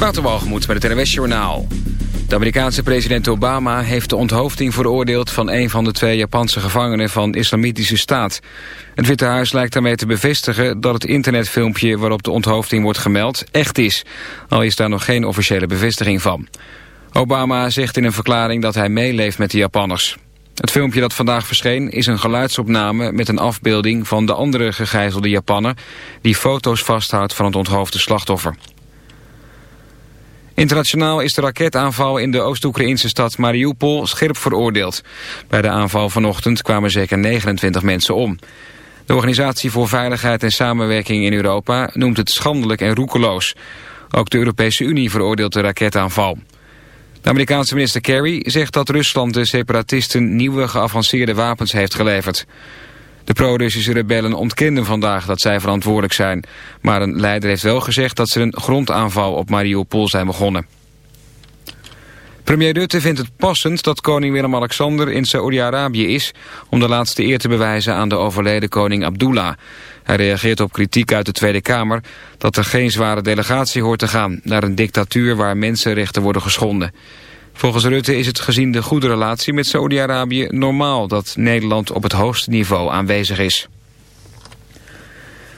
Waterwalgemoed met het NWS Journaal. De Amerikaanse president Obama heeft de onthoofding veroordeeld... van een van de twee Japanse gevangenen van Islamitische Staat. Het Witte Huis lijkt daarmee te bevestigen... dat het internetfilmpje waarop de onthoofding wordt gemeld echt is. Al is daar nog geen officiële bevestiging van. Obama zegt in een verklaring dat hij meeleeft met de Japanners. Het filmpje dat vandaag verscheen is een geluidsopname met een afbeelding van de andere gegijzelde Japanner die foto's vasthoudt van het onthoofde slachtoffer. Internationaal is de raketaanval in de Oost-Oekraïnse stad Mariupol scherp veroordeeld. Bij de aanval vanochtend kwamen zeker 29 mensen om. De Organisatie voor Veiligheid en Samenwerking in Europa noemt het schandelijk en roekeloos. Ook de Europese Unie veroordeelt de raketaanval. De Amerikaanse minister Kerry zegt dat Rusland de separatisten nieuwe geavanceerde wapens heeft geleverd. De pro-Russische rebellen ontkenden vandaag dat zij verantwoordelijk zijn. Maar een leider heeft wel gezegd dat ze een grondaanval op Mariupol zijn begonnen. Premier Rutte vindt het passend dat koning Willem-Alexander in Saoedi-Arabië is... om de laatste eer te bewijzen aan de overleden koning Abdullah. Hij reageert op kritiek uit de Tweede Kamer... dat er geen zware delegatie hoort te gaan... naar een dictatuur waar mensenrechten worden geschonden. Volgens Rutte is het gezien de goede relatie met Saoedi-Arabië normaal dat Nederland op het hoogste niveau aanwezig is.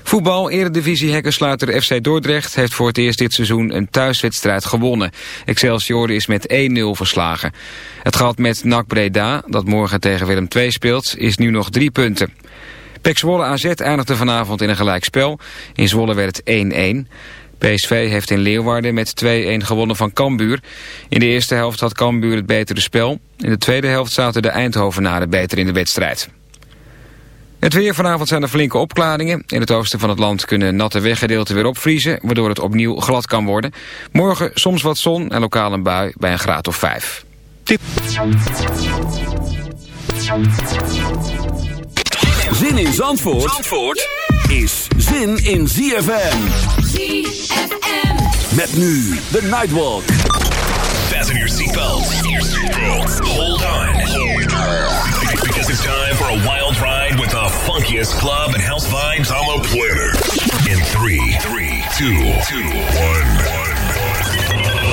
Voetbal, eredivisie hekkensluiter FC Dordrecht heeft voor het eerst dit seizoen een thuiswedstrijd gewonnen. Excelsior is met 1-0 verslagen. Het gat met NAC Breda, dat morgen tegen Willem II speelt, is nu nog drie punten. Pek Zwolle AZ eindigde vanavond in een gelijkspel. In Zwolle werd het 1-1. PSV heeft in Leeuwarden met 2-1 gewonnen van Cambuur. In de eerste helft had Cambuur het betere spel. In de tweede helft zaten de Eindhovenaren beter in de wedstrijd. Het weer vanavond zijn er flinke opklaringen. In het oosten van het land kunnen natte weggedeelten weer opvriezen... waardoor het opnieuw glad kan worden. Morgen soms wat zon en lokaal een bui bij een graad of 5. Tip. Zin in Zandvoort, Zandvoort is zin in ZFM. ZFM. Met nu de Nightwalk. Fasten your seatbelts. Hold on. Because it's time for a wild ride with the funkiest club and house vibes on the planet. In 3, 3, 2, 2, 1, 1.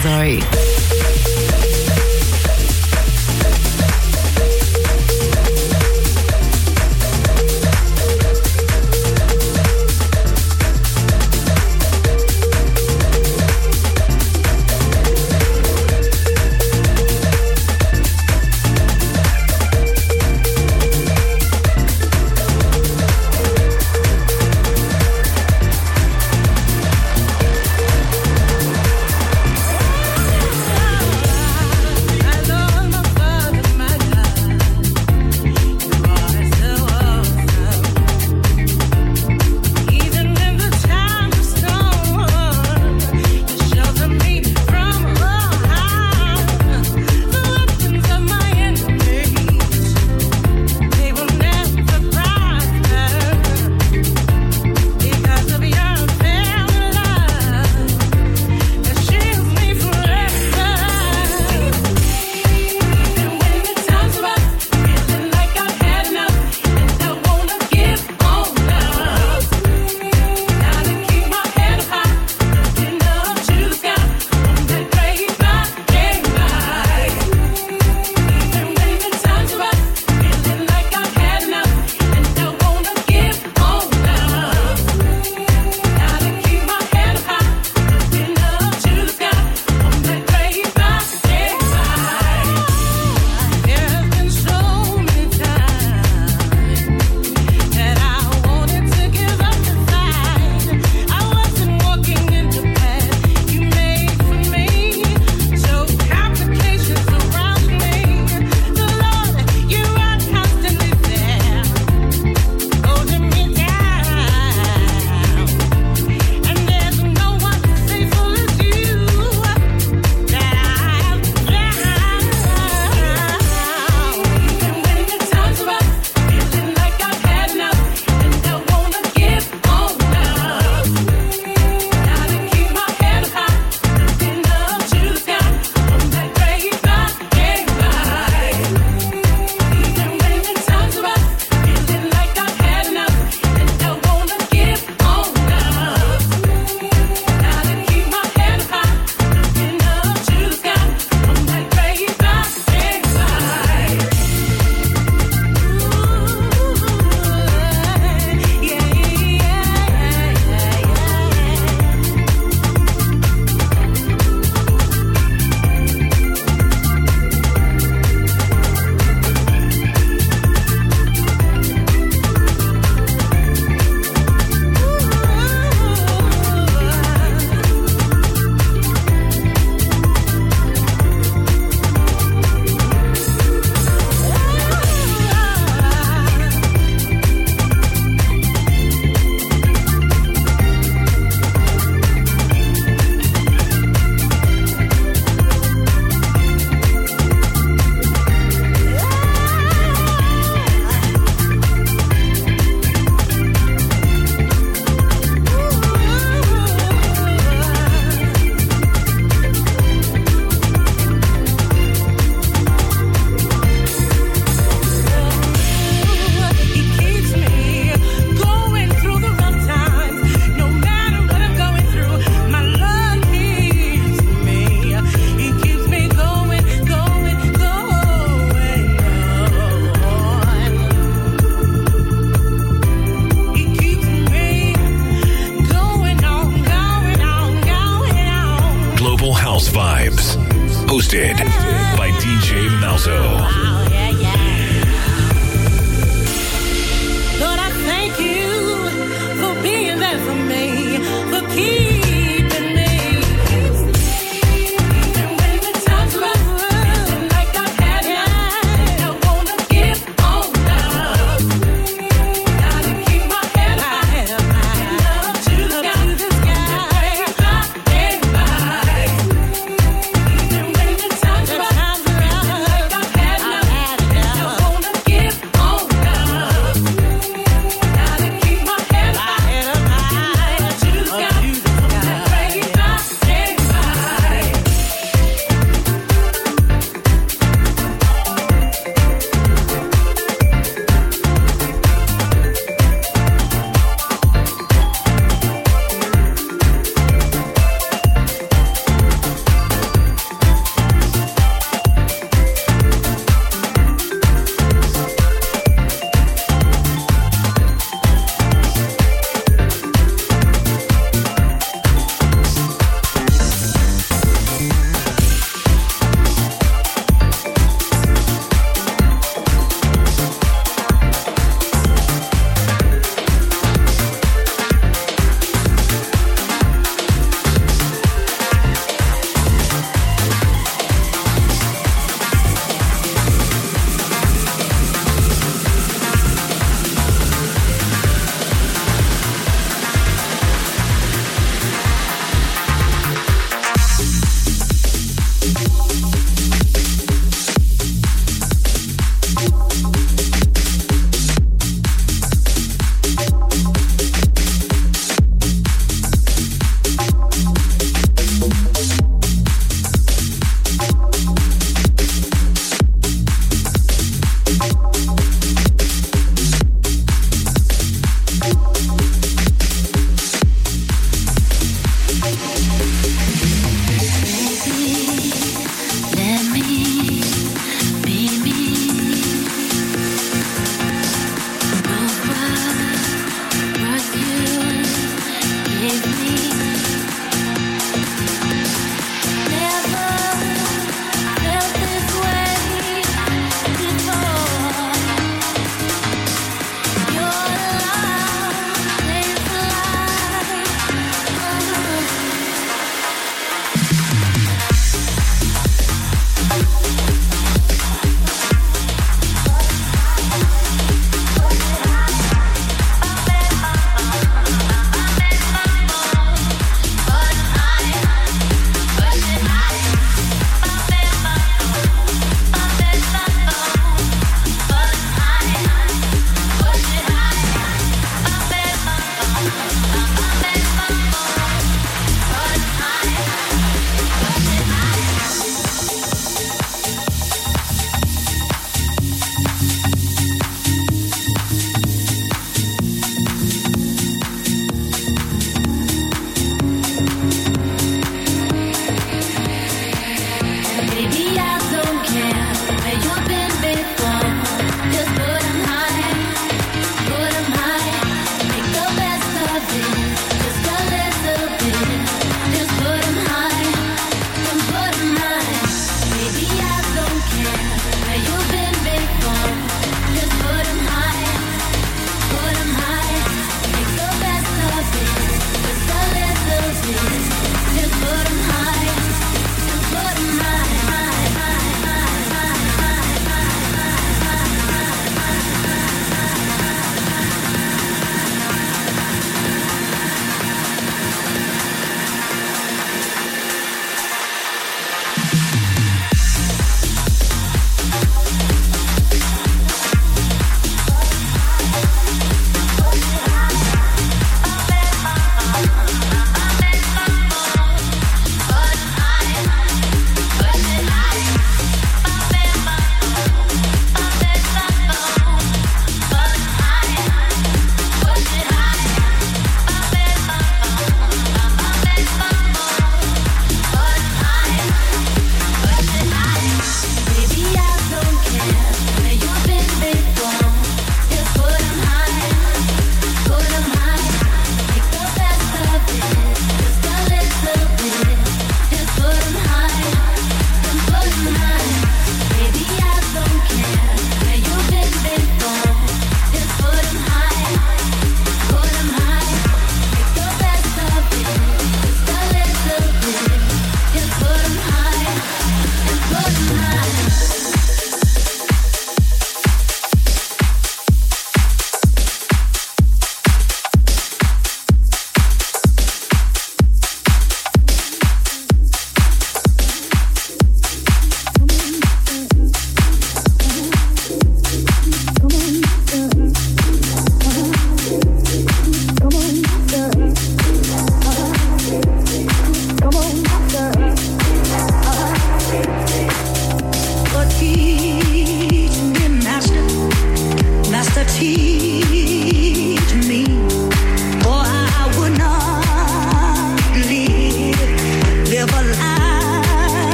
DJ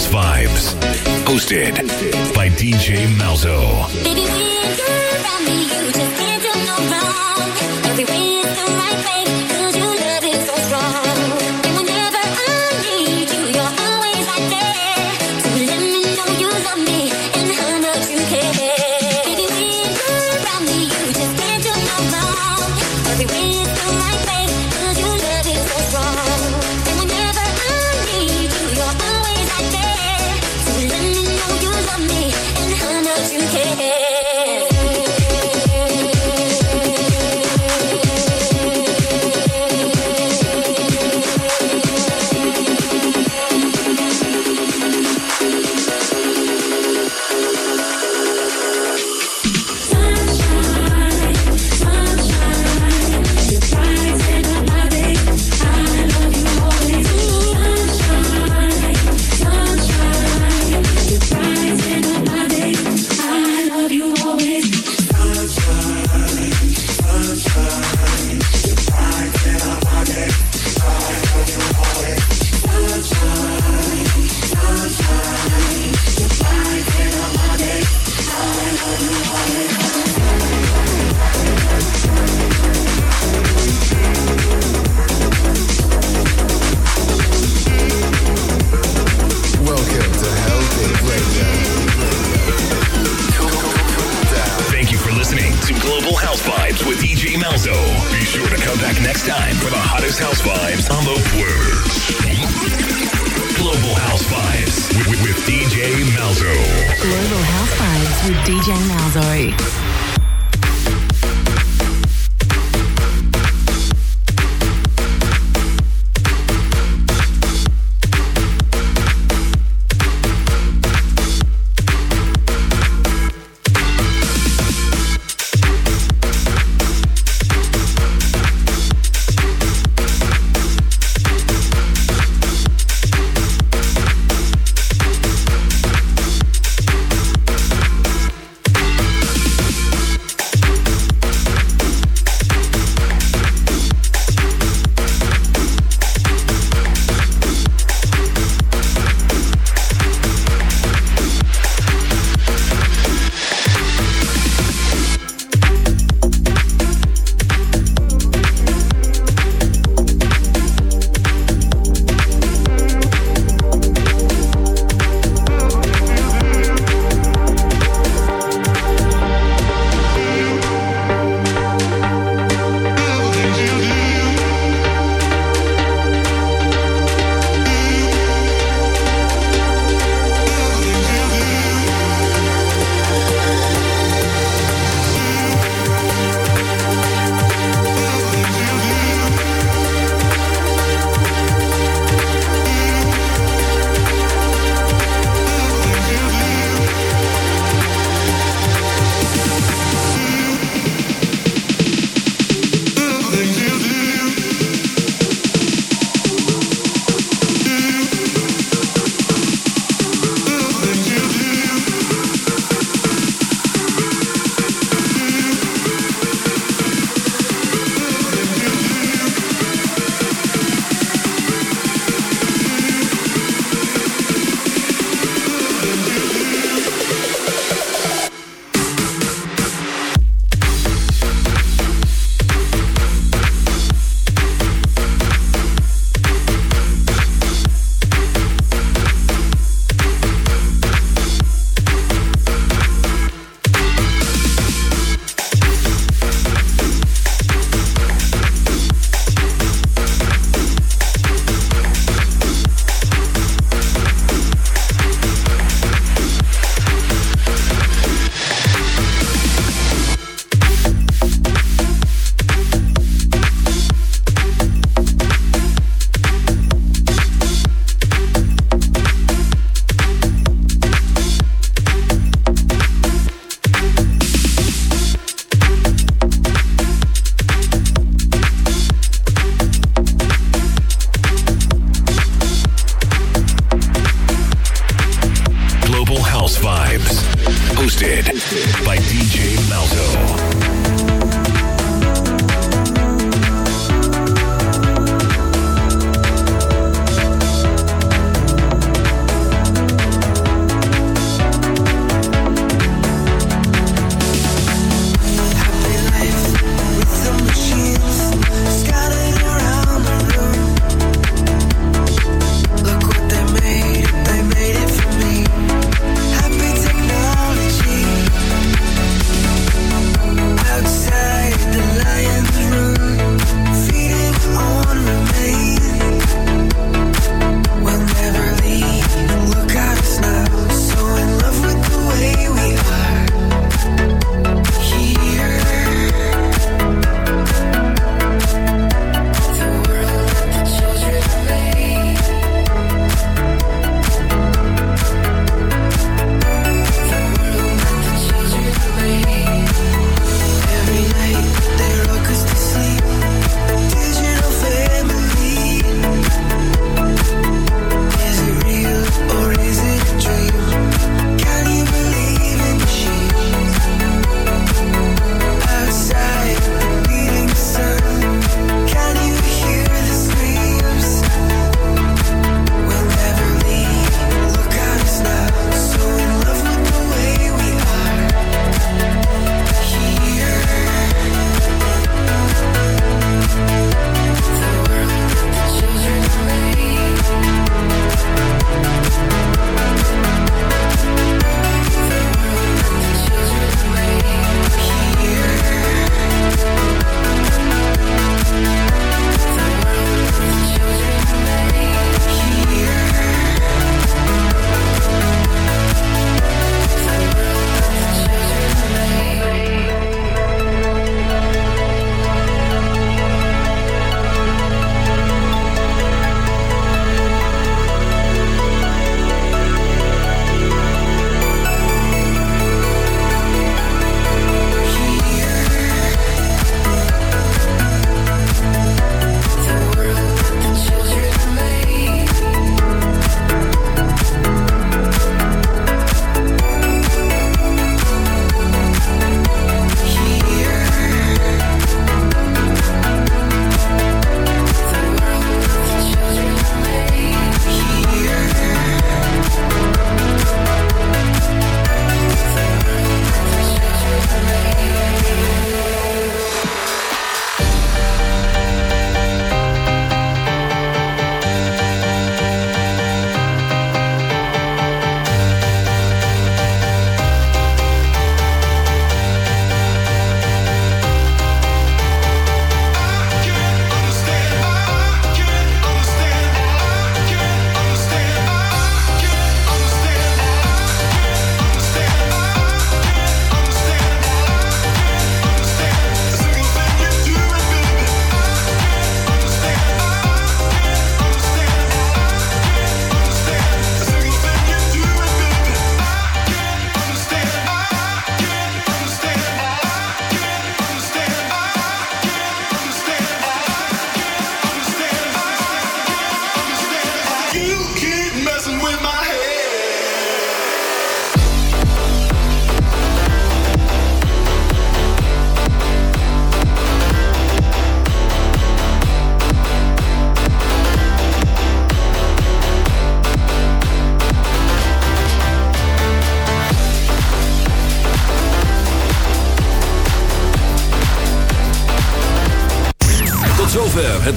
House Vibes. Hosted by DJ Malzo. Baby, Be sure to come back next time for the hottest house vibes on the world. Global House Vibes with, with, with DJ Malzo. Global House Vibes with DJ Malzo.